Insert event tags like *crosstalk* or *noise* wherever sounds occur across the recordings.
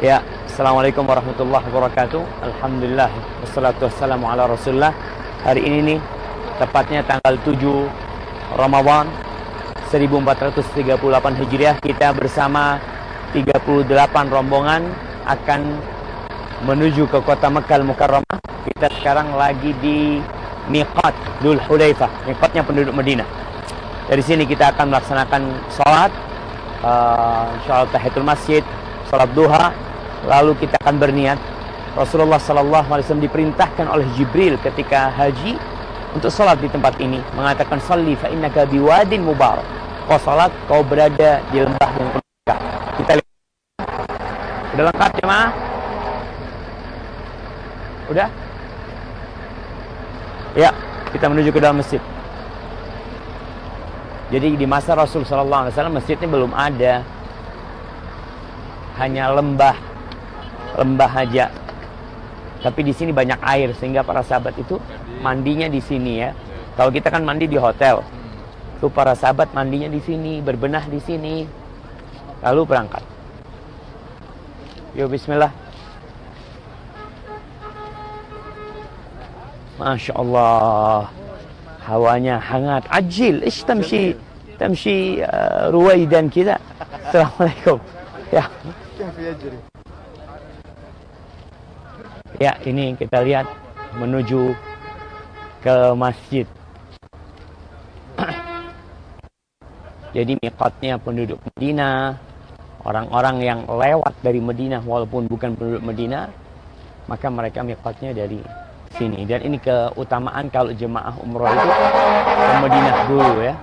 Ya, Assalamualaikum warahmatullahi wabarakatuh. Alhamdulillah, wassalatu wassalamu ala. Hari ini nih, tepatnya tanggal 7 Ramadan 1438 Hijriah, kita bersama 38 rombongan akan menuju ke kota Mekah Mukarramah. Kita sekarang lagi di Miqat Dul Hulaifah, miqatnya penduduk Madinah. Dari sini kita akan melaksanakan sholat, uh, sholat tahiyatul masjid, sholat duha, lalu kita akan berniat. Rasulullah Sallallahu Alaihi Wasallam diperintahkan oleh Jibril ketika haji untuk sholat di tempat ini. Mengatakan salli fa innaka biwadin mubarak. Kau sholat kau berada di lembah yang berkah. Kita lihat. Udah lengkap jemaah? Udah ya kita menuju ke dalam masjid. Jadi di masa Rasul Sallallahu Alaihi Wasallam masjidnya belum ada. Hanya lembah lembah aja. Tapi di sini banyak air sehingga para sahabat itu mandinya di sini ya. Kalau kita kan mandi di hotel. Itu para sahabat mandinya di sini, berbenah di sini. Lalu berangkat. Yo bismillah. Masya Allah Hawanya hangat Ajil Ish tamshi Tamshi uh, ruwaidan kita Assalamualaikum Ya Ya, ini kita lihat menuju ke masjid. *clears throat* Jadi miqatnya penduduk Medina, orang-orang yang lewat dari Medina walaupun bukan penduduk Medina, maka mereka miqatnya dari sini. Dan ini keutamaan kalau jemaah umroh itu ke Medina dulu ya.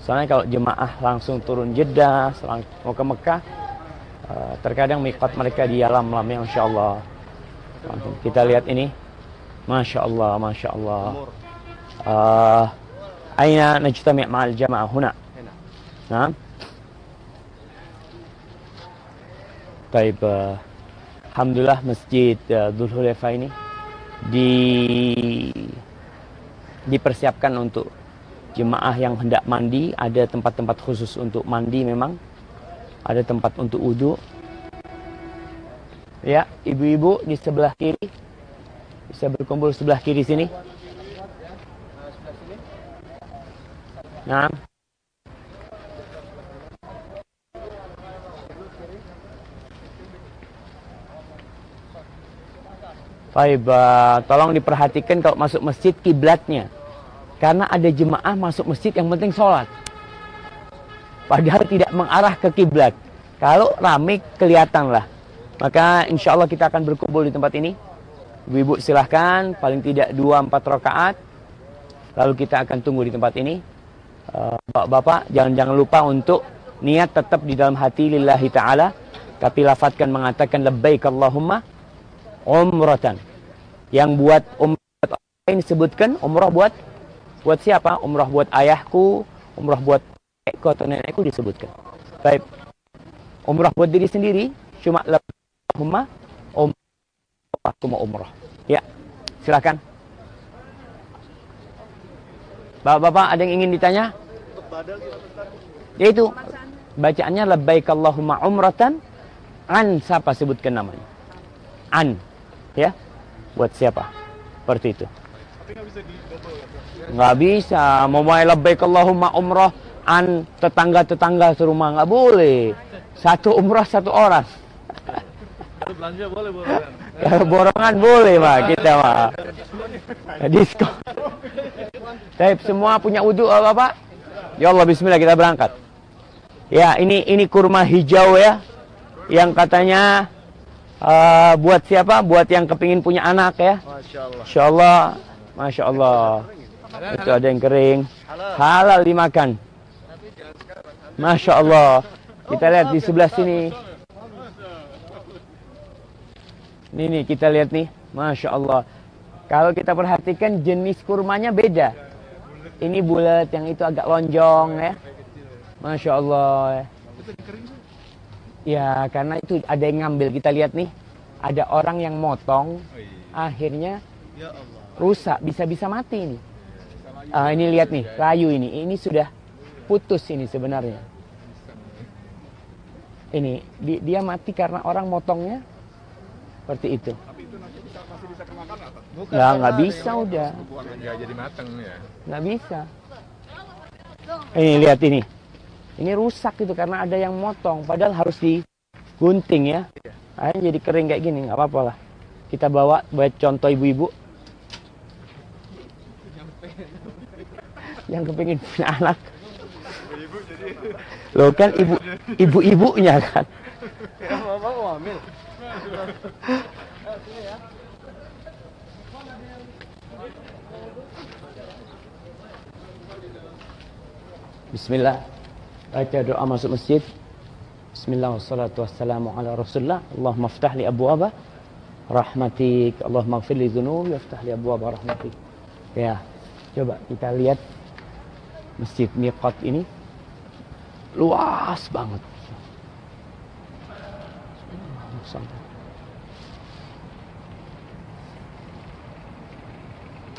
Soalnya kalau jemaah langsung turun Jeddah, mau ke Mekah, eh, terkadang miqat mereka di alam-alam yang insya Allah kita lihat ini. Masya Allah, Masya Allah. Uh, aina najtami' ma'al jama'ah huna? Nah. Baik, uh, Alhamdulillah Masjid uh, Dhul Hulefa ini di dipersiapkan untuk jemaah yang hendak mandi, ada tempat-tempat khusus untuk mandi memang. Ada tempat untuk wudhu, Ya, ibu-ibu di sebelah kiri. Bisa berkumpul sebelah kiri sini. Nah. Baik, tolong diperhatikan kalau masuk masjid kiblatnya. Karena ada jemaah masuk masjid yang penting sholat. Padahal tidak mengarah ke kiblat. Kalau rame kelihatan lah. Maka insya Allah kita akan berkumpul di tempat ini. Ibu-ibu silahkan, paling tidak dua empat rakaat. Lalu kita akan tunggu di tempat ini. Eh, bapak-bapak, jangan-jangan lupa untuk niat tetap di dalam hati lillahi ta'ala. Tapi lafadkan mengatakan lebbaik Allahumma umratan. Yang buat umrah ini sebutkan umrah buat buat siapa? Umrah buat ayahku, umrah buat nenekku atau nenekku disebutkan. Baik. Umrah buat diri sendiri cuma Allahumma umrah. Umrah. Ya, silakan. Bapak-bapak ada yang ingin ditanya? Yaitu bacaannya labbaik Allahumma umratan an siapa sebutkan namanya? An. Ya. Buat siapa? Seperti itu. Nggak bisa. Mau main labbaik Allahumma umrah an tetangga-tetangga serumah nggak boleh. Satu umrah satu orang *laughs* belanja boleh borongan. Kalau borongan boleh mah kita mah. Diskon. Tapi semua punya wudhu apa Pak? Ya Allah bismillah kita berangkat. Ya, ini ini kurma hijau ya. Yang katanya uh, buat siapa? Buat yang kepingin punya anak ya. Masya Allah. Masya Allah. Itu ada yang kering. Halal dimakan. Masya Allah. Kita lihat di sebelah sini. Ini nih kita lihat nih, masya Allah. Kalau kita perhatikan jenis kurmanya beda. Ini bulat, yang itu agak lonjong ya. Masya Allah. Ya karena itu ada yang ngambil. Kita lihat nih, ada orang yang motong, akhirnya rusak, bisa-bisa mati ini. Uh, ini lihat nih, kayu ini, ini sudah putus ini sebenarnya. ini di, dia mati karena orang motongnya seperti itu. Tapi itu nanti bisa, masih bisa kemakan nggak? Bukan bisa udah. Bukan nggak jadi mateng ya. Nggak bisa. Ini lihat ini. Ini rusak itu karena ada yang motong. Padahal harus digunting ya. Akhirnya jadi kering kayak gini. nggak apa-apa lah. Kita bawa buat contoh ibu-ibu. Yang kepingin punya anak. Loh kan ibu ibu-ibunya kan. Ya, mama mau hamil. Bismillah. Baca doa masuk masjid. Bismillah wassalatu wassalamu ala rasulullah. Allahumma ftah li abwaba rahmatik. Allahumma gfir li dhunubi waftah li abwaba rahmatik. Ya, coba kita lihat masjid miqat ini luas banget.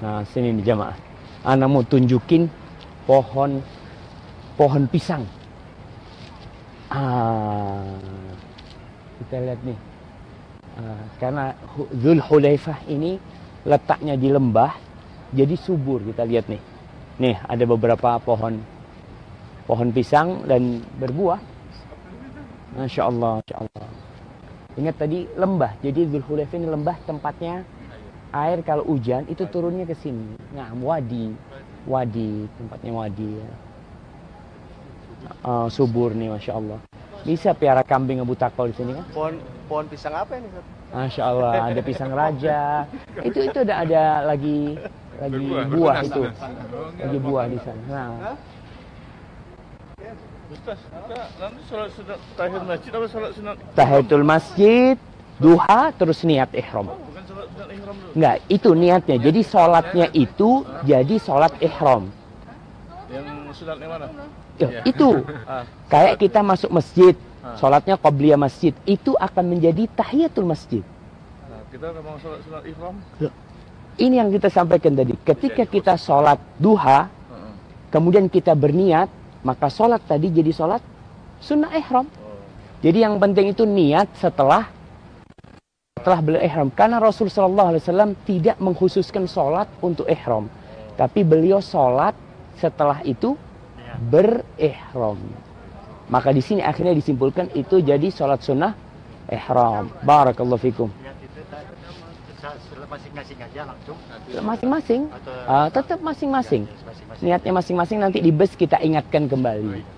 Nah, sini nih jamaah. Ana mau tunjukin pohon pohon pisang. Ah, kita lihat nih. Ah, karena Dzul Hulaifah ini letaknya di lembah, jadi subur kita lihat nih. Nih ada beberapa pohon pohon pisang dan berbuah. Masya Allah, Masya Allah. Ingat tadi lembah, jadi Dzul Hulaifah ini lembah tempatnya air kalau hujan itu turunnya ke sini. Nah, wadi, wadi tempatnya wadi. Ya. Ah, subur nih, masya Allah. Bisa piara kambing Takol di sini kan? Pohon pohon pisang apa ini? Masya Allah, ada pisang raja. Itu itu ada ada lagi lagi buah itu, lagi buah di sana. Nah, Ustaz, kita nanti sholat sunat tahir masjid apa sholat sunat? tahiyatul masjid, duha, terus niat ihram. Enggak, itu niatnya. Jadi sholatnya itu jadi sholat ihram. Yang sunat yang mana? Ya, Iya. itu *laughs* Ah, kayak kita masuk masjid, Ah. sholatnya qobliyah masjid, itu akan menjadi tahiyatul masjid. nah, kita mau sholat sunat ihram. Ini yang kita sampaikan tadi. Ketika kita sholat duha, kemudian kita berniat, maka sholat tadi jadi sholat sunnah ihram. Oh. Jadi yang penting itu niat setelah setelah beliau ihram. Karena Rasul Shallallahu Alaihi Wasallam tidak mengkhususkan sholat untuk ihram, tapi beliau sholat setelah itu berihram. Maka di sini akhirnya disimpulkan itu jadi sholat sunnah ihram. Barakallahu fikum. Masing-masing aja langsung Masing-masing, atau ah, tetap masing-masing. Niatnya masing-masing nanti di bus kita ingatkan kembali.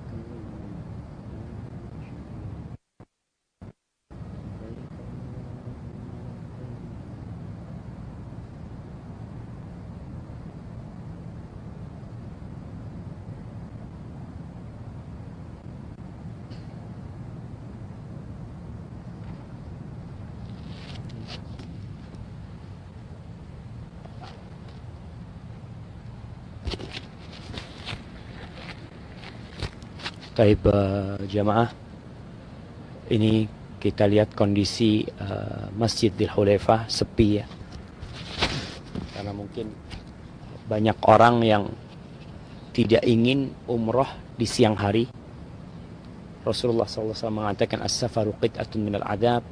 back Taib uh, jamaah. Ini kita lihat kondisi uh, Masjidil Hulaifah sepi ya. Karena mungkin banyak orang yang tidak ingin umroh di siang hari. Rasulullah SAW mengatakan as-safaru qit'atun minal adab.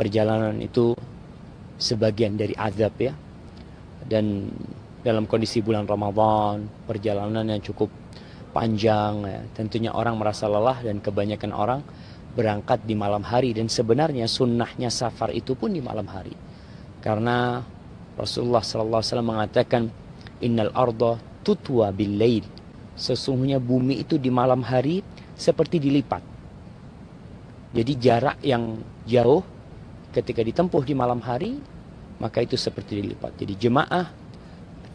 Perjalanan itu sebagian dari azab ya. Dan dalam kondisi bulan Ramadan Perjalanan yang cukup panjang ya. tentunya orang merasa lelah dan kebanyakan orang berangkat di malam hari. Dan sebenarnya sunnahnya safar itu pun di malam hari. Karena Rasulullah SAW mengatakan innal arda tutwa bil lail. Sesungguhnya bumi itu di malam hari seperti dilipat. Jadi jarak yang jauh ketika ditempuh di malam hari maka itu seperti dilipat. Jadi jemaah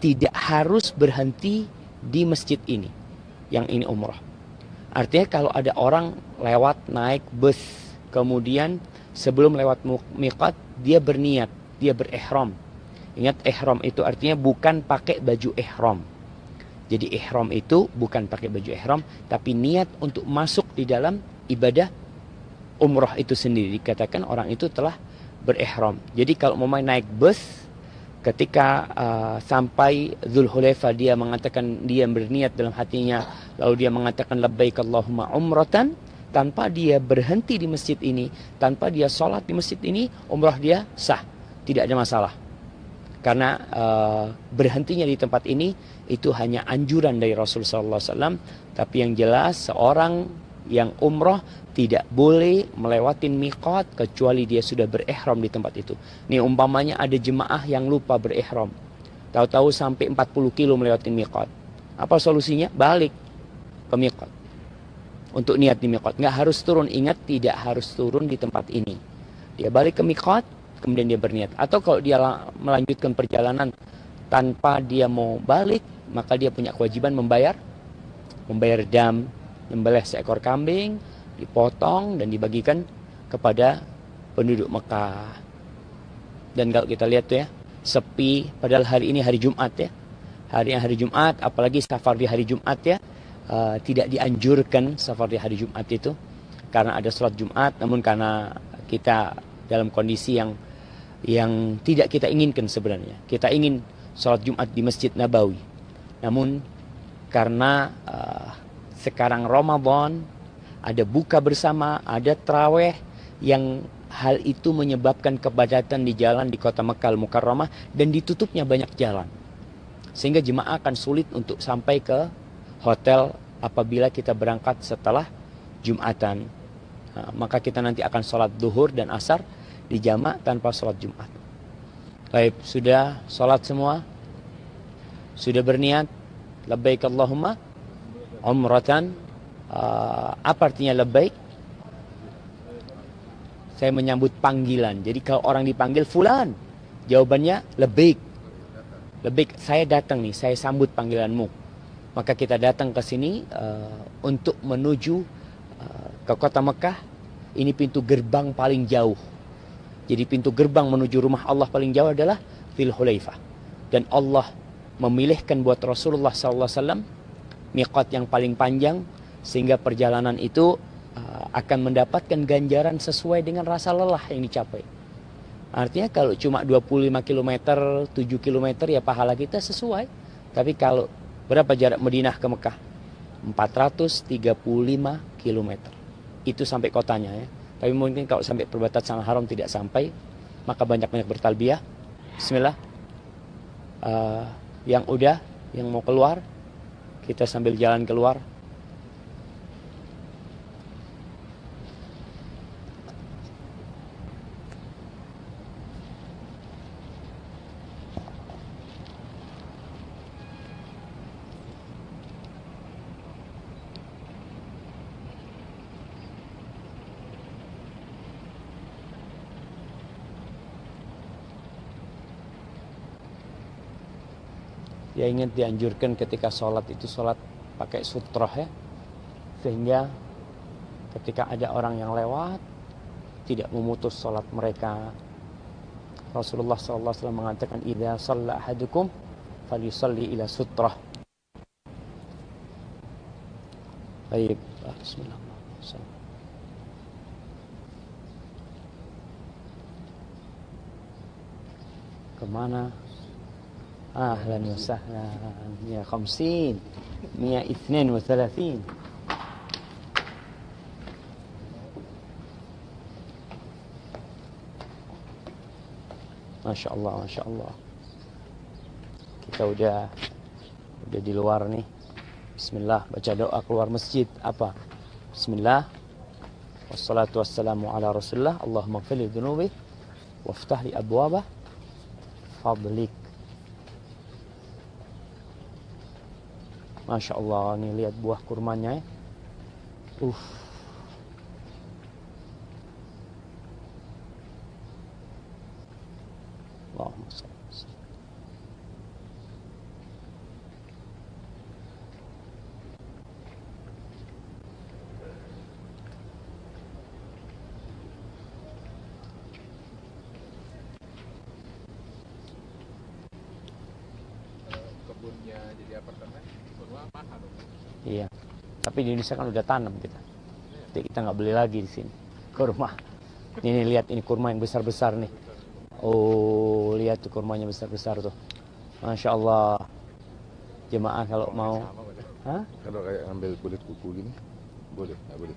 tidak harus berhenti di masjid ini yang ini umroh. Artinya kalau ada orang lewat naik bus, kemudian sebelum lewat miqat dia berniat, dia berihram. Ingat ihram itu artinya bukan pakai baju ihram. Jadi ihram itu bukan pakai baju ihram, tapi niat untuk masuk di dalam ibadah umroh itu sendiri. Dikatakan orang itu telah berihram. Jadi kalau mau naik bus, ketika uh, sampai Zulhulaifa dia mengatakan dia berniat dalam hatinya lalu dia mengatakan labbaik Allahumma umratan tanpa dia berhenti di masjid ini tanpa dia sholat di masjid ini umrah dia sah. Tidak ada masalah. Karena uh, berhentinya di tempat ini itu hanya anjuran dari Rasulullah SAW tapi yang jelas seorang yang umroh tidak boleh melewati mikot kecuali dia sudah berihram di tempat itu. Ini umpamanya ada jemaah yang lupa berihram. Tahu-tahu sampai 40 kilo melewati mikot. Apa solusinya? Balik ke mikot. Untuk niat di mikot. Nggak harus turun. Ingat tidak harus turun di tempat ini. Dia balik ke mikot, kemudian dia berniat. Atau kalau dia melanjutkan perjalanan tanpa dia mau balik, maka dia punya kewajiban membayar membayar dam, membeleh seekor kambing, dipotong dan dibagikan kepada penduduk Mekah. Dan kalau kita lihat tuh ya, sepi padahal hari ini hari Jumat ya. Hari yang hari Jumat, apalagi safar di hari Jumat ya, uh, tidak dianjurkan safar di hari Jumat itu karena ada sholat Jumat, namun karena kita dalam kondisi yang yang tidak kita inginkan sebenarnya. Kita ingin sholat Jumat di Masjid Nabawi. Namun karena uh, sekarang Ramadan ada buka bersama, ada traweh yang hal itu menyebabkan kepadatan di jalan di kota Mekah Mukarramah dan ditutupnya banyak jalan. Sehingga jemaah akan sulit untuk sampai ke hotel apabila kita berangkat setelah Jumatan. Maka kita nanti akan sholat duhur dan asar di jamak tanpa sholat Jumat. Baik, sudah sholat semua? Sudah berniat? Labbaik Allahumma umratan uh, apa artinya lebaik? Saya menyambut panggilan. Jadi kalau orang dipanggil fulan, jawabannya lebaik. Lebaik, saya datang nih, saya sambut panggilanmu. Maka kita datang ke sini uh, untuk menuju uh, ke kota Mekah. Ini pintu gerbang paling jauh. Jadi pintu gerbang menuju rumah Allah paling jauh adalah Fil Hulaifah. Dan Allah memilihkan buat Rasulullah SAW miqat yang paling panjang sehingga perjalanan itu uh, akan mendapatkan ganjaran sesuai dengan rasa lelah yang dicapai. Artinya kalau cuma 25 km, 7 km ya pahala kita sesuai. Tapi kalau berapa jarak Madinah ke Mekah? 435 km. Itu sampai kotanya ya. Tapi mungkin kalau sampai perbatasan haram tidak sampai, maka banyak-banyak bertalbiyah. Bismillah. Uh, yang udah, yang mau keluar, kita sambil jalan keluar, Dia ingat dianjurkan ketika sholat itu sholat pakai sutroh ya. Sehingga ketika ada orang yang lewat tidak memutus sholat mereka. Rasulullah SAW mengatakan, "Idza shalla ahadukum falyusalli ila sutrah." Baik, bismillah. Ke mana? Ya khamsin. Mia ithnin wa thalathin. Masya Allah, Masya Allah. Kita udah udah di luar nih. Bismillah, baca doa keluar masjid. Apa? Bismillah. Wassalatu wassalamu ala rasulullah. Allahumma fili dhunubi. Waftah li abwabah. Fadlik. Masya Allah, nih lihat buah kurmanya ya. Uh. Allahumma salli wa sallim. Kalau kebunnya jadi apartemen, kurma mahal dong. Iya. Tapi di Indonesia kan udah tanam kita. Jadi kita nggak beli lagi di sini. Kurma. Ini lihat ini kurma yang besar-besar nih. Oh, lihat tuh kurmanya besar-besar tuh. Masya Allah. Jemaah kalau mau. Hah? Kalau kayak ngambil kulit kuku gini, boleh, nggak boleh?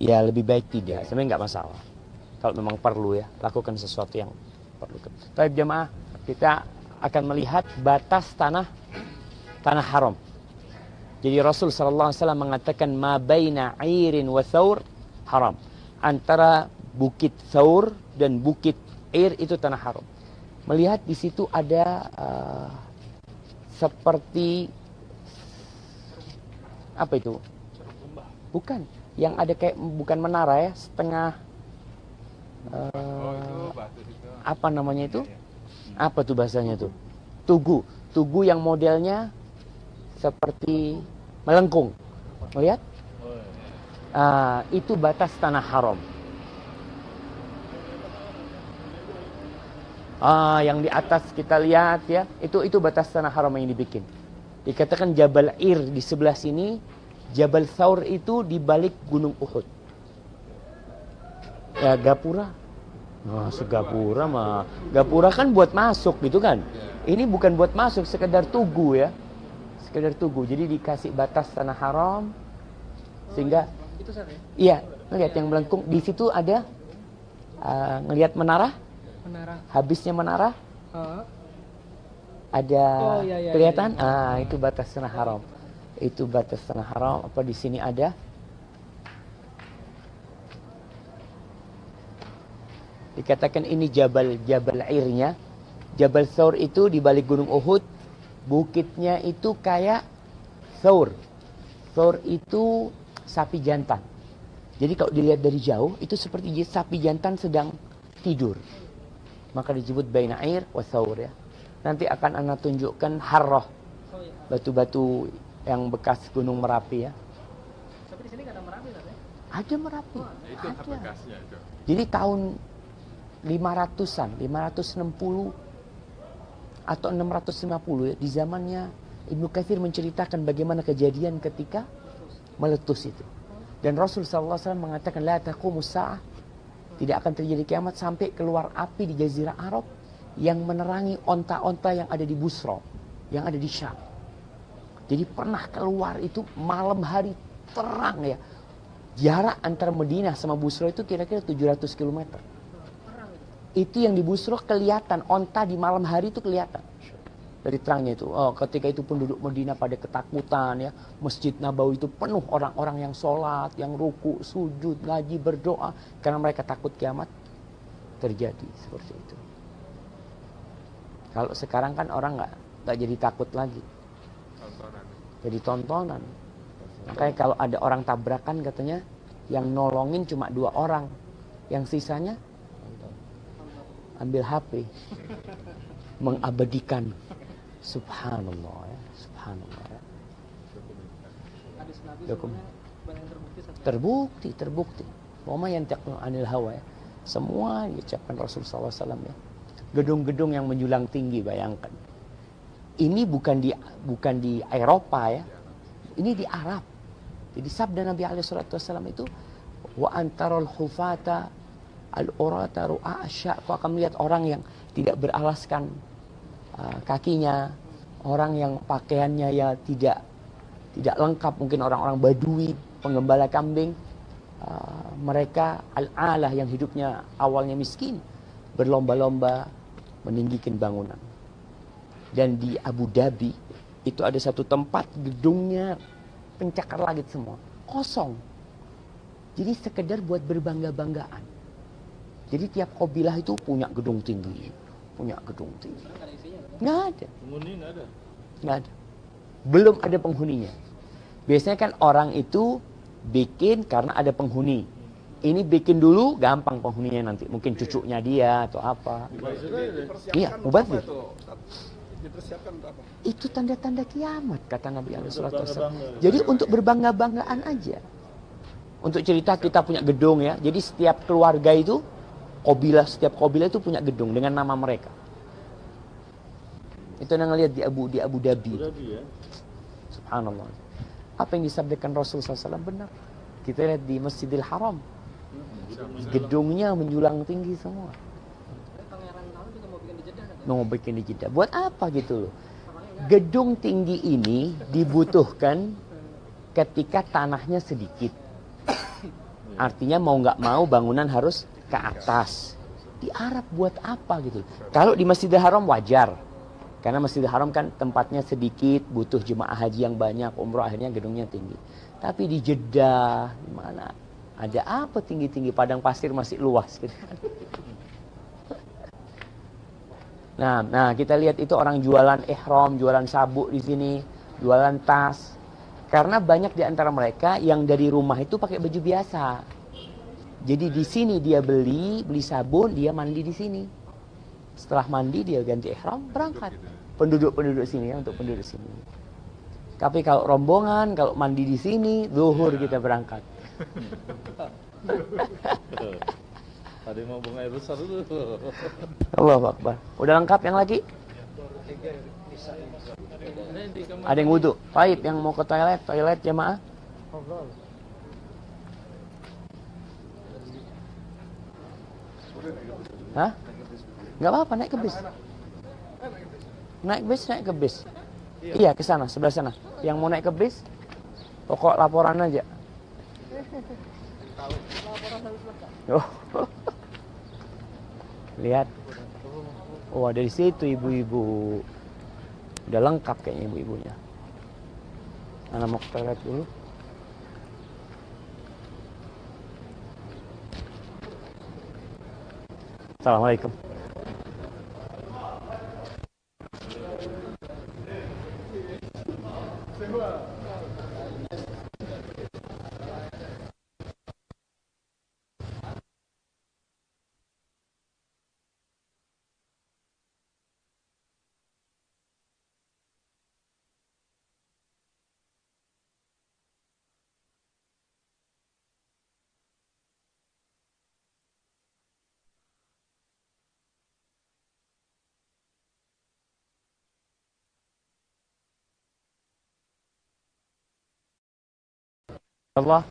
Ya lebih baik tidak. Sebenarnya nggak masalah. Kalau memang perlu ya, lakukan sesuatu yang perlu. Tapi jemaah, kita akan melihat batas tanah tanah haram. Jadi Rasul sallallahu alaihi wasallam mengatakan ma baina airin wa thaur haram. Antara bukit Thaur dan bukit Air itu tanah haram. Melihat di situ ada uh, seperti apa itu? Bukan, yang ada kayak bukan menara ya, setengah Oh situ. apa namanya itu? Apa tuh bahasanya tuh? Tugu, tugu yang modelnya seperti melengkung. Melihat? Ah, itu batas tanah haram. Ah, yang di atas kita lihat ya, itu itu batas tanah haram yang dibikin. Dikatakan Jabal Ir di sebelah sini, Jabal Thaur itu di balik Gunung Uhud. Ya Gapura. Nah, segapura mah. Gapura kan buat masuk gitu kan. Ini bukan buat masuk, sekedar tugu ya. Sekedar tugu. Jadi dikasih batas tanah haram sehingga Itu sana ya? iya, ngelihat yang melengkung. Di situ ada uh, ngelihat menara, Menara. habisnya menara. Ah, ada Oh, iya, iya, kelihatan? Iya, ah itu batas tanah haram. Itu batas tanah haram. Apa di sini ada? Dikatakan ini jabal jabal airnya. Jabal Thawr itu di balik gunung Uhud bukitnya itu kayak Thawr Thawr itu sapi jantan. Jadi kalau dilihat dari jauh itu seperti sapi jantan sedang tidur. Maka disebut baina air wa Thawr ya. Nanti akan anda tunjukkan harroh Oh iya. batu-batu yang bekas gunung Merapi ya. Tapi di sini ada merapi kan ya? ada Merapi. Ya, itu ada. bekasnya itu. jadi tahun 500-an 560 atau 650 ya di zamannya Ibnu Katsir menceritakan bagaimana kejadian ketika meletus itu. Dan Rasul SAW mengatakan la taqumus sa'ah. Tidak akan terjadi kiamat sampai keluar api di jazirah Arab yang menerangi onta-onta yang ada di Busra yang ada di Syam. Jadi pernah keluar itu malam hari terang ya. Jarak antara Madinah sama Busra itu kira-kira 700 km itu yang di Busra kelihatan. Onta di malam hari itu kelihatan. Dari terangnya itu. Oh, ketika itu penduduk Madinah pada ketakutan ya. Masjid Nabawi itu penuh orang-orang yang sholat yang ruku sujud ngaji berdoa. Karena mereka takut kiamat terjadi. Seperti itu. Kalau sekarang kan orang nggak nggak jadi takut lagi. Jadi tontonan. Makanya kalau ada orang tabrakan katanya yang nolongin cuma dua orang. Yang sisanya ambil HP mengabadikan Subhanallah ya, subhanallah ya. Terbukti. Terbukti. Wama yang anil hawa ya. Semua diucapkan Rasul SAW ya. Gedung-gedung yang menjulang tinggi bayangkan. Ini bukan di bukan di Eropa ya. Ini di Arab. Jadi sabda Nabi SAW itu wa antarul hufata al urata ru'a asya. Kau akan melihat orang yang tidak beralaskan uh, kakinya, orang yang pakaiannya ya tidak tidak lengkap. Mungkin orang-orang badui penggembala kambing. Uh, mereka al-alah yang hidupnya awalnya miskin berlomba-lomba meninggikan bangunan. Dan di Abu Dhabi itu ada satu tempat gedungnya pencakar langit semua. Kosong. Jadi sekedar buat berbangga-banggaan jadi tiap kabilah itu punya gedung tinggi punya gedung tinggi Nggak ada isinya. nggak ada Penghuni nggak ada. Nggak ada. Belum ada penghuninya. Biasanya kan orang itu bikin karena ada penghuni. Ini bikin dulu gampang penghuninya nanti. Mungkin cucunya dia atau apa. Iya, mubazir. Dipersiapkan untuk apa? Itu tanda-tanda kiamat kata Nabi alaihi salatu wasallam. Jadi untuk berbangga-banggaan aja. Untuk cerita kita punya gedung ya. Jadi setiap keluarga itu kabilah setiap kabilah itu punya gedung dengan nama mereka. Itu yang ngelihat di Abu di Abu Dhabi. Dia. Subhanallah. Apa yang disabdakan Rasul SAW benar. Kita lihat di Masjidil Haram. Gedungnya menjulang tinggi semua. Mau bikin di Jeddah. Buat apa gitu loh? Gedung tinggi ini dibutuhkan ketika tanahnya sedikit. *coughs* Artinya mau nggak mau bangunan harus ke atas. Di Arab buat apa gitu? Kalau di Masjidil Haram wajar. Karena Masjidil Haram kan tempatnya sedikit, butuh jemaah haji yang banyak, umroh akhirnya gedungnya tinggi. Tapi di Jeddah, mana? Ada apa tinggi-tinggi padang pasir masih luas gitu kan. Nah, nah kita lihat itu orang jualan ihram, jualan sabuk di sini, jualan tas. Karena banyak di antara mereka yang dari rumah itu pakai baju biasa. Jadi di sini dia beli, beli sabun, dia mandi di sini. Setelah mandi dia ganti ihram, berangkat. Penduduk-penduduk sini ya, untuk penduduk sini. Tapi kalau rombongan, kalau mandi di sini, zuhur kita berangkat. Yang mau buang air besar dulu. Allah Akbar. Udah lengkap yang lagi? Ada yang wudhu. Baik, yang mau ke toilet, toilet jemaah. Hah? Nggak apa-apa, naik ke bis. Naik bis, naik ke bis. Iya, ke sana, sebelah sana. Yang mau naik ke bis, pokok laporan aja. Oh. *laughs* Lihat. Oh, ada di situ ibu-ibu. Udah lengkap kayaknya ibu-ibunya. Anak mau ke toilet dulu. Assalamualaikum. Allah.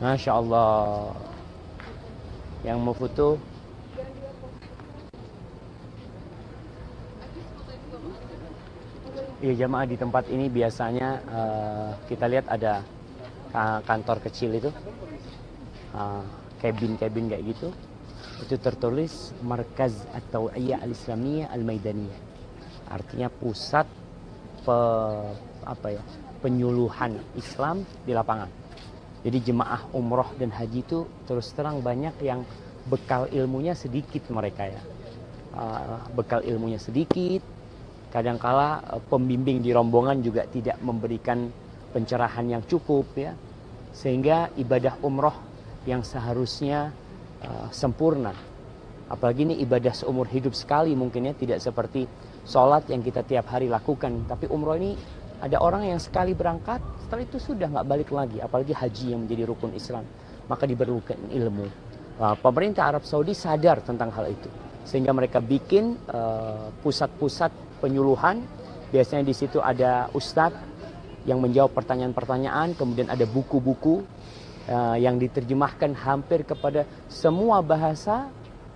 Masya Allah. Yang mau foto. Iya jamaah di tempat ini biasanya eh, kita lihat ada ka- kantor kecil itu, Eh, cabin-cabin kayak gitu. Itu tertulis Markaz At-Tawiyah Al-Islamiyah Al-Maidaniyah. Artinya pusat pe, apa ya, penyuluhan Islam di lapangan. Jadi jemaah umroh dan haji itu terus terang banyak yang bekal ilmunya sedikit mereka ya. Uh, bekal ilmunya sedikit. Kadangkala uh, pembimbing di rombongan juga tidak memberikan pencerahan yang cukup ya. Sehingga ibadah umroh yang seharusnya uh, sempurna. Apalagi ini ibadah seumur hidup sekali mungkin ya tidak seperti sholat yang kita tiap hari lakukan. Tapi umroh ini ada orang yang sekali berangkat setelah itu sudah nggak balik lagi. Apalagi haji yang menjadi rukun Islam. Maka diperlukan ilmu. Uh, pemerintah Arab Saudi sadar tentang hal itu sehingga mereka bikin uh, pusat-pusat penyuluhan. Biasanya di situ ada ustadz yang menjawab pertanyaan-pertanyaan, kemudian ada buku-buku uh, yang diterjemahkan hampir kepada semua bahasa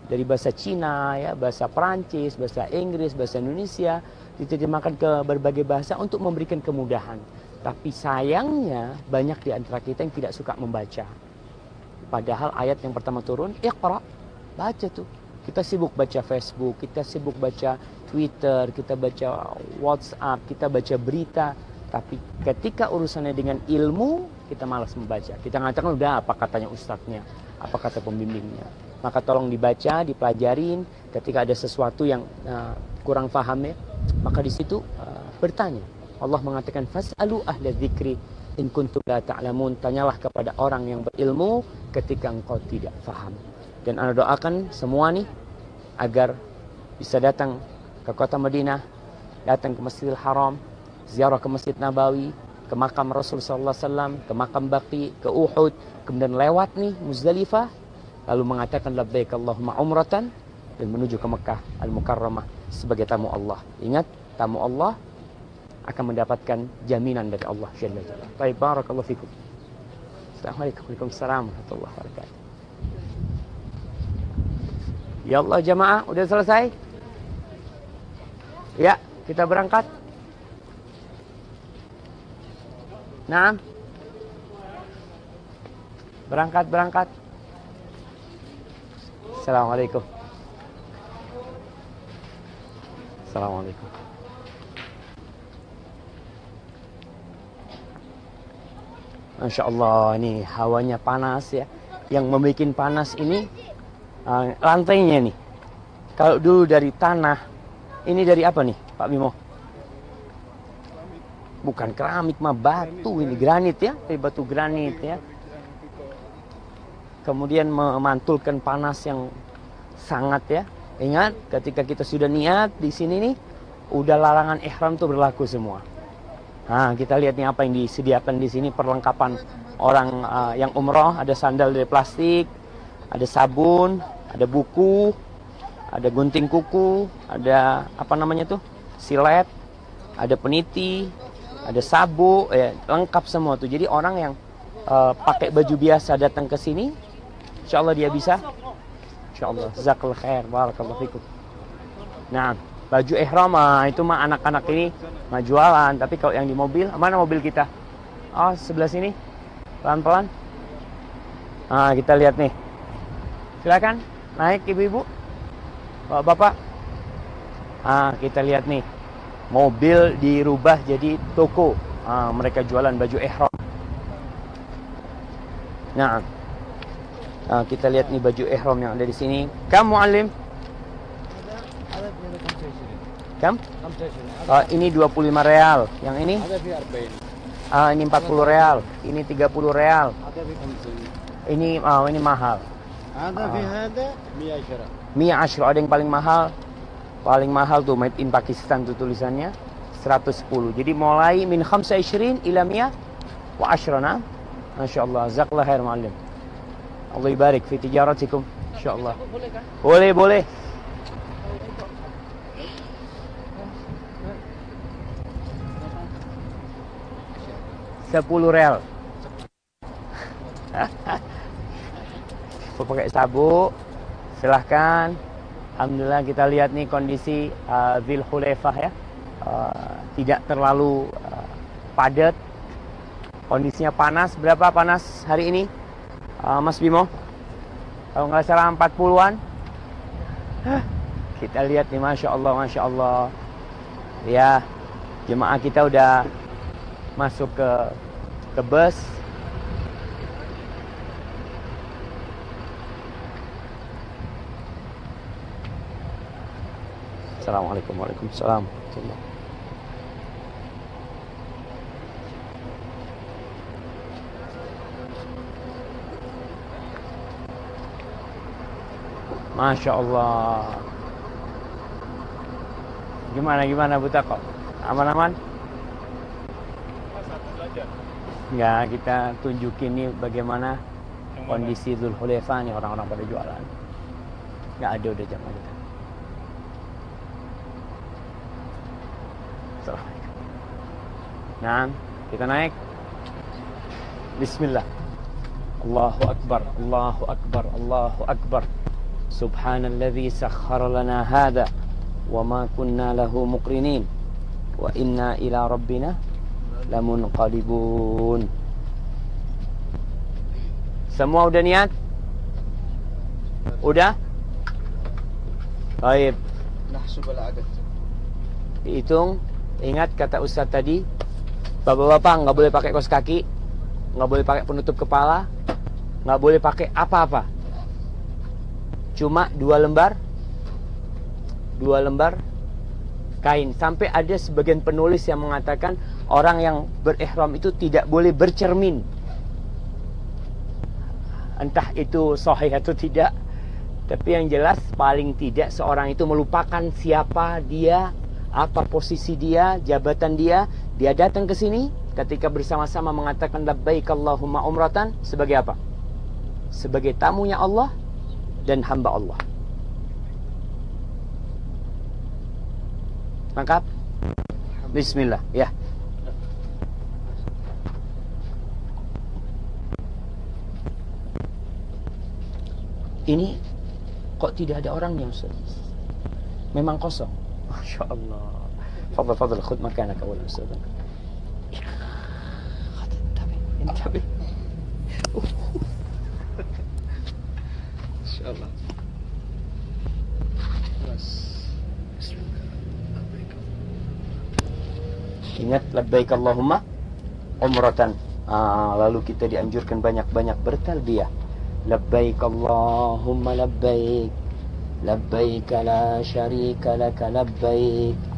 dari bahasa Cina, ya, bahasa Perancis, bahasa Inggris, bahasa Indonesia diterjemahkan ke berbagai bahasa untuk memberikan kemudahan. Tapi sayangnya banyak di antara kita yang tidak suka membaca. Padahal ayat yang pertama turun, Iqra, baca tuh. Kita sibuk baca Facebook, kita sibuk baca Twitter, kita baca WhatsApp, kita baca berita. Tapi ketika urusannya dengan ilmu, kita malas membaca. Kita mengatakan udah apa katanya ustadznya, apa kata pembimbingnya. Maka tolong dibaca, dipelajarin. Ketika ada sesuatu yang uh, kurang paham ya, maka di situ uh, bertanya. Allah mengatakan fasalu ahla dzikri in kuntum la ta'lamun. Tanyalah kepada orang yang berilmu ketika engkau tidak paham. Dan anda doakan semua nih agar bisa datang ke kota Madinah, datang ke Masjidil Haram, ziarah ke Masjid Nabawi, ke makam Rasul sallallahu alaihi wasallam, ke makam Baqi, ke Uhud, kemudian lewat nih Muzdalifah, lalu mengatakan labbaik Allahumma umratan dan menuju ke Mekah Al-Mukarramah sebagai tamu Allah. Ingat, tamu Allah akan mendapatkan jaminan dari Allah Jalla Jalla. Baik, barakallahu fikum. Assalamualaikum warahmatullahi wabarakatuh. Ya Allah jamaah, udah selesai? Ya, kita berangkat. Nah. Berangkat, berangkat. Assalamualaikum. Assalamualaikum. Masya Allah, ini hawanya panas ya. Yang membuat panas ini uh, lantainya nih. Kalau dulu dari tanah, ini dari apa nih Pak Bimo? Bukan keramik mah batu ini granit ya, batu granit ya. Kemudian memantulkan panas yang sangat ya. Ingat ketika kita sudah niat di sini nih, udah larangan ihram tuh berlaku semua. Nah, kita lihat nih apa yang disediakan di sini perlengkapan orang uh, yang umroh, ada sandal dari plastik, ada sabun, ada buku, ada gunting kuku, ada apa namanya tuh? silet, ada peniti, ada sabu, ya, lengkap semua tuh. Jadi orang yang uh, pakai baju biasa datang ke sini, insya Allah dia bisa. Insya Allah, zakal khair, barakallahu. Nah, baju ihram ah, itu mah anak-anak ini mah jualan. Tapi kalau yang di mobil mana mobil kita? Oh sebelah sini. Pelan-pelan. Nah kita lihat nih. Silakan. Naik ibu-ibu. Bapak-bapak. Ah kita lihat nih mobil dirubah jadi toko. ha, mereka jualan baju ihram. Nah, ha, kita lihat nih baju ihram yang ada di sini. Kamu alim? Kam? ha, ah, ini 25 real. Yang ini? ha, ini 40 real. Ini 30 real. Ini ha, ini mahal. Ada uh, 110. Ada yang paling mahal Paling mahal tuh made in Pakistan tuh tulisannya 110. Jadi mulai min 25 ila mia wa ashrana. Masya Allah. Zakallah khair ma'alim. Allah ibarik fi tijaratikum. Insya Allah. Boleh, boleh. Sepuluh real. *laughs* Mau pakai sabuk, silahkan. Alhamdulillah kita lihat nih kondisi uh, Khulaifah ya. Uh, tidak terlalu uh, padat. Kondisinya panas. Berapa panas hari ini? Uh, Mas Bimo? Kalau nggak salah 40-an. Kita lihat nih Masya Allah, Masya Allah. Ya, jemaah kita udah masuk ke ke bus. Assalamualaikum warahmatullahi wabarakatuh. Masya Allah. Gimana gimana Butako? Aman-aman? Enggak, kita tunjukin nih bagaimana kondisi Zulhulefa nih orang-orang pada jualan. Enggak ada udah jamaah kita. Assalamualaikum. Nah, kita naik. Bismillah. Allahu Akbar, Allahu Akbar, Allahu Akbar. Subhanalladzi sakhkhara lana hadha wa ma kunna lahu muqrinin wa inna ila rabbina lamunqalibun. Semua udah niat? Udah? Baik. Nahsub al-adad. Dihitung. Ingat kata Ustaz tadi, Bapak-bapak nggak boleh pakai kaos kaki, nggak boleh pakai penutup kepala, nggak boleh pakai apa-apa. Cuma dua lembar, dua lembar kain. Sampai ada sebagian penulis yang mengatakan orang yang berihram itu tidak boleh bercermin. Entah itu sahih atau tidak. Tapi yang jelas paling tidak seorang itu melupakan siapa dia, apa posisi dia, jabatan dia. Dia datang ke sini ketika bersama-sama mengatakan labbaik Allahumma umratan sebagai apa? Sebagai tamunya Allah dan hamba Allah. Lengkap? Bismillah, ya. Ini kok tidak ada orangnya Ustaz? Memang kosong. Masya Allah. Fadal, fadal, khud makanaka wala Ustaz. انتبه انتبه Insya Allah. Ingat labbaik Allahumma umratan. Ah, lalu kita dianjurkan banyak-banyak bertalbiyah. Labbaik Allahumma labbaik. Labbaik la syarika laka labbaik.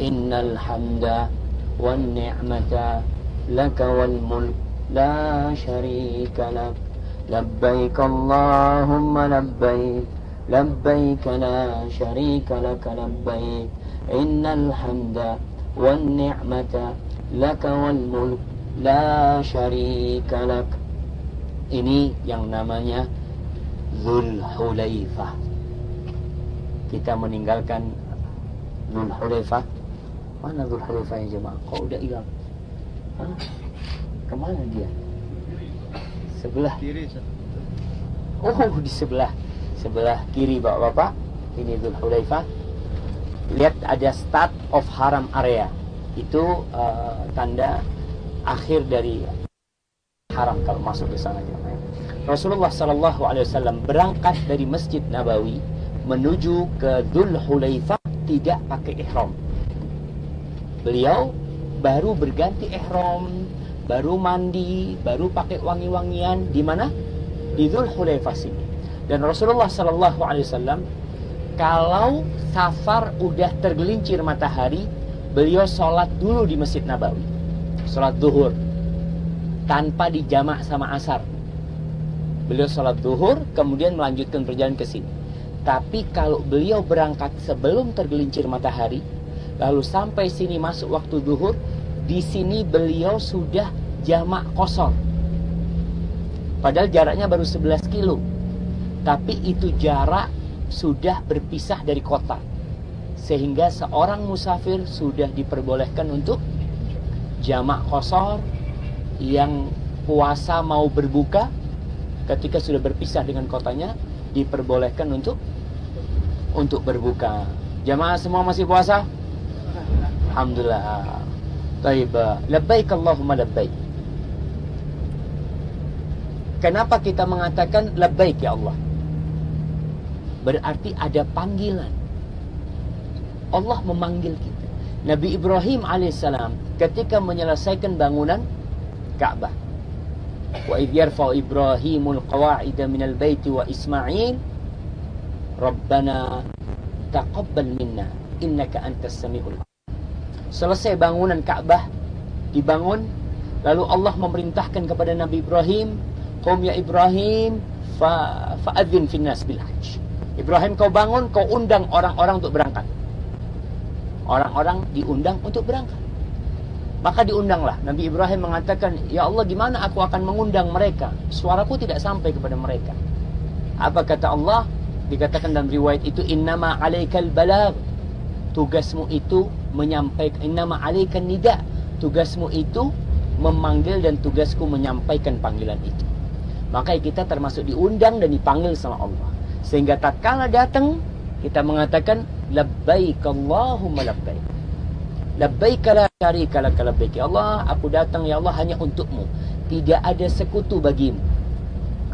إن الحمد والنعمة لك والملك لا شريك لك لبيك اللهم لبيك لبيك لا شريك لك لبيك إن الحمد والنعمة لك والملك لا شريك لك Ini yang namanya Zul Hulaifah Kita meninggalkan Zul Hulaifah Mana Zul Hulaifah ya jemaah? Kok udah hilang? Hah? Ke mana dia? Sebelah Kiri. Oh, di sebelah sebelah kiri Bapak-bapak. Ini Dzul Hulaifah. Lihat ada start of haram area. Itu eh, tanda akhir dari haram kalau masuk ke sana jemaah. Rasulullah Shallallahu alaihi wasallam berangkat dari Masjid Nabawi menuju ke Dzul Hulaifah tidak pakai ihram. Beliau baru berganti ihram, baru mandi, baru pakai wangi-wangian di mana? Di Dzul Hulaifah sini. Dan Rasulullah Shallallahu Alaihi Wasallam kalau safar udah tergelincir matahari, beliau sholat dulu di Masjid Nabawi, sholat duhur, tanpa dijamak sama asar. Beliau sholat duhur, kemudian melanjutkan perjalanan ke sini. Tapi kalau beliau berangkat sebelum tergelincir matahari, lalu sampai sini masuk waktu duhur, di sini beliau sudah jamak kosor. Padahal jaraknya baru 11 kilo. Tapi itu jarak sudah berpisah dari kota. Sehingga seorang musafir sudah diperbolehkan untuk jamak kosor yang puasa mau berbuka ketika sudah berpisah dengan kotanya diperbolehkan untuk untuk berbuka. Jamaah semua masih puasa? Alhamdulillah. Taib. Labbaik Allahumma labbaik. Kenapa kita mengatakan labbaik ya Allah? berarti ada panggilan. Allah memanggil kita. Nabi Ibrahim alaihissalam ketika menyelesaikan bangunan Ka'bah. Wa idh yarfa'u Ibrahimul qawa'ida minal baiti wa Ismail Rabbana taqabbal minna innaka antas samiul Selesai bangunan Ka'bah dibangun lalu Allah memerintahkan kepada Nabi Ibrahim, "Qum ya Ibrahim fa fa'adzin finnas bil hajj." Ibrahim kau bangun, kau undang orang-orang untuk berangkat. Orang-orang diundang untuk berangkat. Maka diundanglah. Nabi Ibrahim mengatakan, Ya Allah gimana aku akan mengundang mereka? Suaraku tidak sampai kepada mereka. Apa kata Allah? Dikatakan dalam riwayat itu, Innama alaikal balag. Tugasmu itu menyampaikan, Innama alaikan nida. Tugasmu itu memanggil dan tugasku menyampaikan panggilan itu. Maka kita termasuk diundang dan dipanggil sama Allah. Sehingga tatkala datang, kita mengatakan, Labbaik Allahumma labbaik. Labbaik la syarika lak labbaik. Ya Allah, aku datang ya Allah hanya untukmu. Tidak ada sekutu bagimu.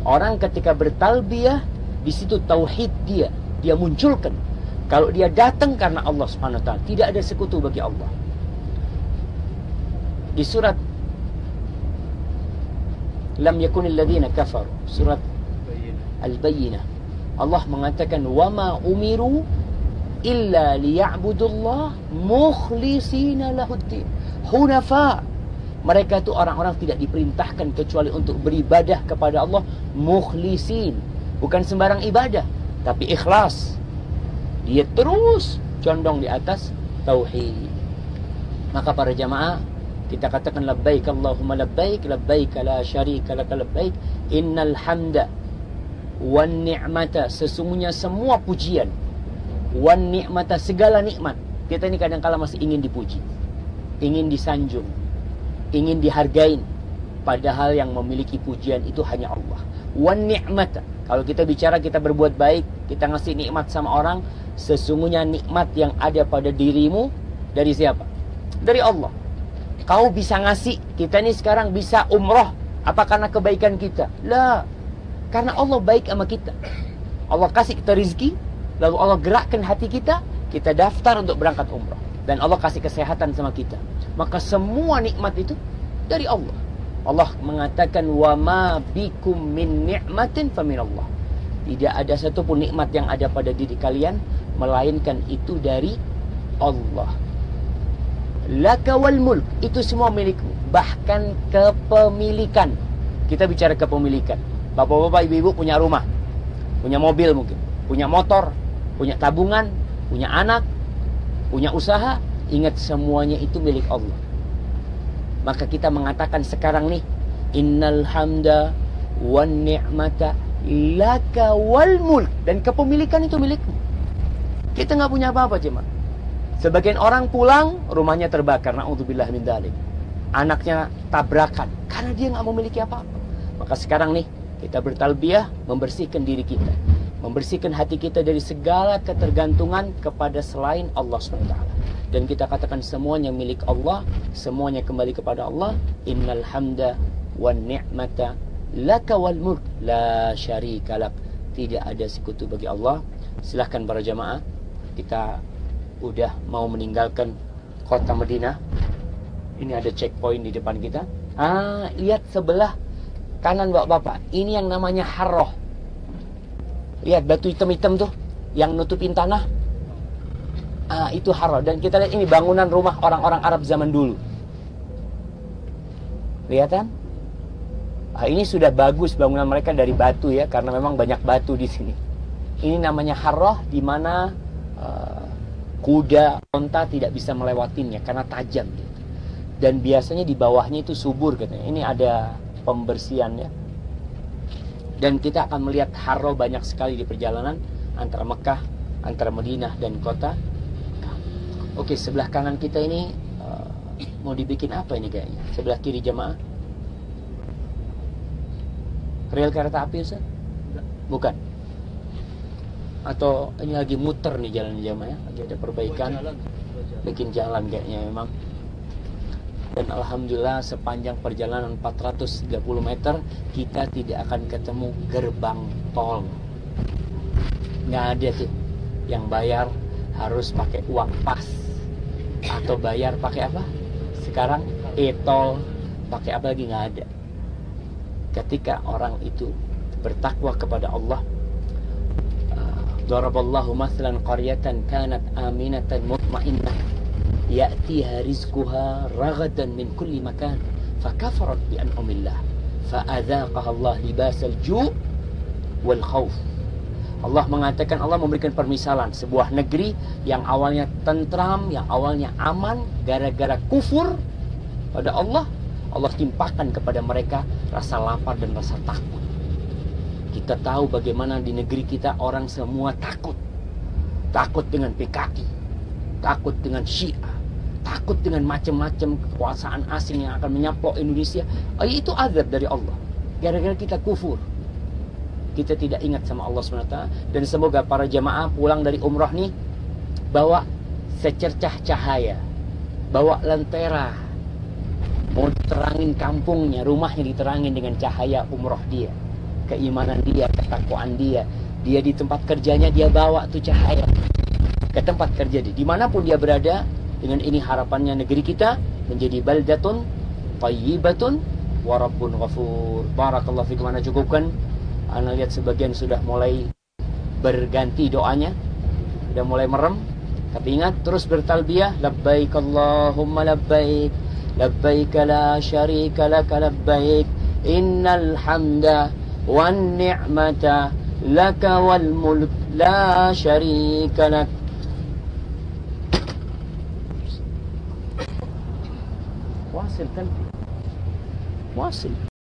Orang ketika bertalbiyah, di situ tauhid dia, dia munculkan. Kalau dia datang karena Allah Subhanahu wa taala, tidak ada sekutu bagi Allah. Di surat Lam yakunil ladzina kafaru, surat Al-Bayyinah. Allah mengatakan wama umiru illa liya'budullah mukhlisina lahuddin hunafa mereka itu orang-orang tidak diperintahkan kecuali untuk beribadah kepada Allah mukhlisin bukan sembarang ibadah tapi ikhlas dia terus condong di atas tauhid. Maka para jamaah kita katakan labbaik Allahumma labbaik labbaik la syarika lak labbaik innal hamda wan ni'mata sesungguhnya semua pujian wan ni'mata segala nikmat kita ini kadang kala masih ingin dipuji ingin disanjung ingin dihargain padahal yang memiliki pujian itu hanya Allah wan ni'mata kalau kita bicara kita berbuat baik kita ngasih nikmat sama orang sesungguhnya nikmat yang ada pada dirimu dari siapa? Dari Allah. Kau bisa ngasih kita ini sekarang bisa umroh. Apa karena kebaikan kita? Lah karena Allah baik sama kita. Allah kasih kita rizki Lalu Allah gerakkan hati kita, kita daftar untuk berangkat umrah. Dan Allah kasih kesehatan sama kita. Maka semua nikmat itu dari Allah. Allah mengatakan wa ma bikum min ni'matin faminallah. Tidak ada satupun nikmat yang ada pada diri kalian melainkan itu dari Allah. Laka wal mulk itu semua milikmu, bahkan kepemilikan. Kita bicara kepemilikan. Bapak-bapak, ibu-ibu punya rumah, punya mobil mungkin, punya motor, punya tabungan, punya anak, punya usaha, ingat semuanya itu milik Allah. Maka kita mengatakan sekarang nih, innal hamda wan ni'mata laka wal mulk dan kepemilikan itu milikmu. Kita nggak punya apa-apa cuma. Sebagian orang pulang rumahnya terbakar, naudzubillah min dzalik. Anaknya tabrakan karena dia nggak memiliki apa-apa. Maka sekarang nih kita bertalbiyah membersihkan diri kita membersihkan hati kita dari segala ketergantungan kepada selain Allah SWT. Dan kita katakan semuanya milik Allah, semuanya kembali kepada Allah. Innal hamda wan ni'mata laka wal mulk la syarika lak. Tidak ada sekutu bagi Allah. Silahkan para jamaah, kita udah mau meninggalkan kota Madinah. Ini ada checkpoint di depan kita. Ah, lihat sebelah kanan bapak-bapak. Ini yang namanya Harroh Lihat batu hitam-hitam tuh yang nutupin tanah. Ah, itu haro dan kita lihat ini bangunan rumah orang-orang Arab zaman dulu. Lihat kan? Ah, ini sudah bagus bangunan mereka dari batu ya karena memang banyak batu di sini. Ini namanya harroh di mana uh, kuda, onta tidak bisa melewatinya karena tajam. Dan biasanya di bawahnya itu subur katanya. Ini ada pembersihannya dan kita akan melihat haro banyak sekali di perjalanan antara Mekah, antara Madinah dan kota. Oke, sebelah kanan kita ini uh, mau dibikin apa ini kayaknya? Sebelah kiri jemaah. Rel kereta api Ustaz? Bukan. Atau ini lagi muter nih jalan jemaah ya? Lagi ada perbaikan. Bikin jalan kayaknya memang dan alhamdulillah sepanjang perjalanan 430 meter kita tidak akan ketemu gerbang tol. Nggak ada tuh yang bayar harus pakai uang pas. Atau bayar pakai apa? Sekarang e-tol. Pakai apa lagi? Nggak ada. Ketika orang itu bertakwa kepada Allah Daraballahu mathalan qaryatan kanat aminatan mutmainnah rizquha ragadan min kulli makan. Fakafarat bi an'amillah fa'adzaqaha Allah libasal ju' wal khauf Allah mengatakan Allah memberikan permisalan sebuah negeri yang awalnya tentram, yang awalnya aman gara-gara kufur pada Allah, Allah timpakan kepada mereka rasa lapar dan rasa takut. Kita tahu bagaimana di negeri kita orang semua takut. Takut dengan PKI, takut dengan Syiah, takut dengan macam-macam kekuasaan asing yang akan menyaplok Indonesia. Oh, itu azab dari Allah. Gara-gara kita kufur. Kita tidak ingat sama Allah SWT. Dan semoga para jamaah pulang dari umrah nih bawa secercah cahaya. Bawa lentera. Mau terangin kampungnya rumahnya diterangin dengan cahaya umrah dia. Keimanan dia ketakwaan dia. Dia di tempat kerjanya dia bawa tuh cahaya ke tempat kerja dia. Di mana pun dia berada dengan ini harapannya negeri kita menjadi baldatun tayyibatun warabbun ghafur. Barakallahu fikum. Ana cukupkan. Anda lihat sebagian sudah mulai berganti doanya. Sudah mulai merem. Tapi ingat terus bertalbiyah. Labbaik Allahumma labbaik. Labbaik la syarika laka labbaik. Innal hamda Wan ni'mata Laka wal mulk La syarika lak واصل تلبية واصل